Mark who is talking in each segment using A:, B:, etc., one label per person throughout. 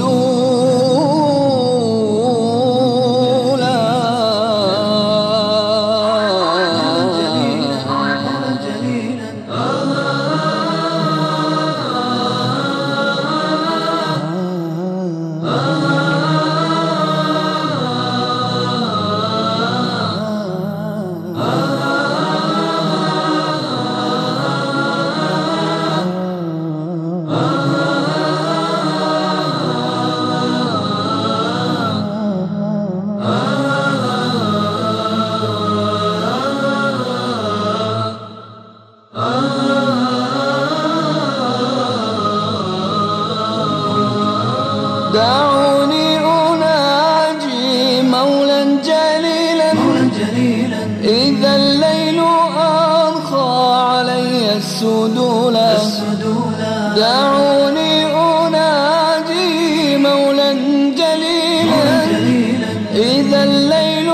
A: السدولا دعوني أناجي مولا جليلا.
B: جليلا.
A: إذا الليل أرخى علي السدولا دعوني أناجي مولا جليلا.
B: جليلا.
A: إذا الليل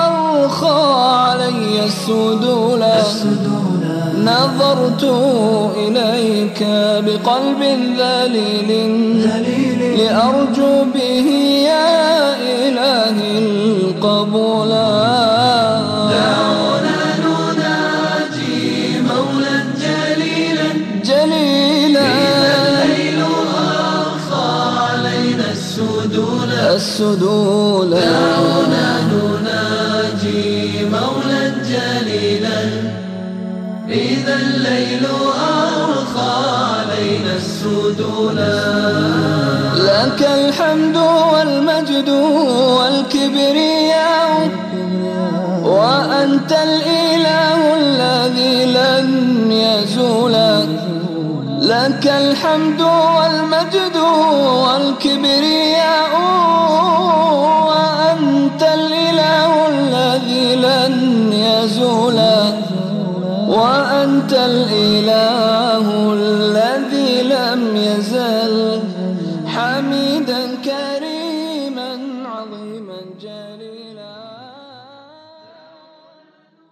A: أرخى علي السدولا نظرت إليك بقلب ذليل لأرجو به يا إلهي القبول.
B: دعونا نناجي مولا جليلا.
A: جليلا.
B: الليل أرخى علينا السدولا
A: السدول
B: دعونا نناجي مولا جليلا. إذا الليل أرخى علينا السدولا
A: لك الحمد والمجد والكبرياء وأنت الإله الذي لن يزول. لك الحمد والمجد والكبرياء وأنت الإله الذي لن يزول. وأنت الإله الذي لم يزل حميدا كريما عظيما جليلا.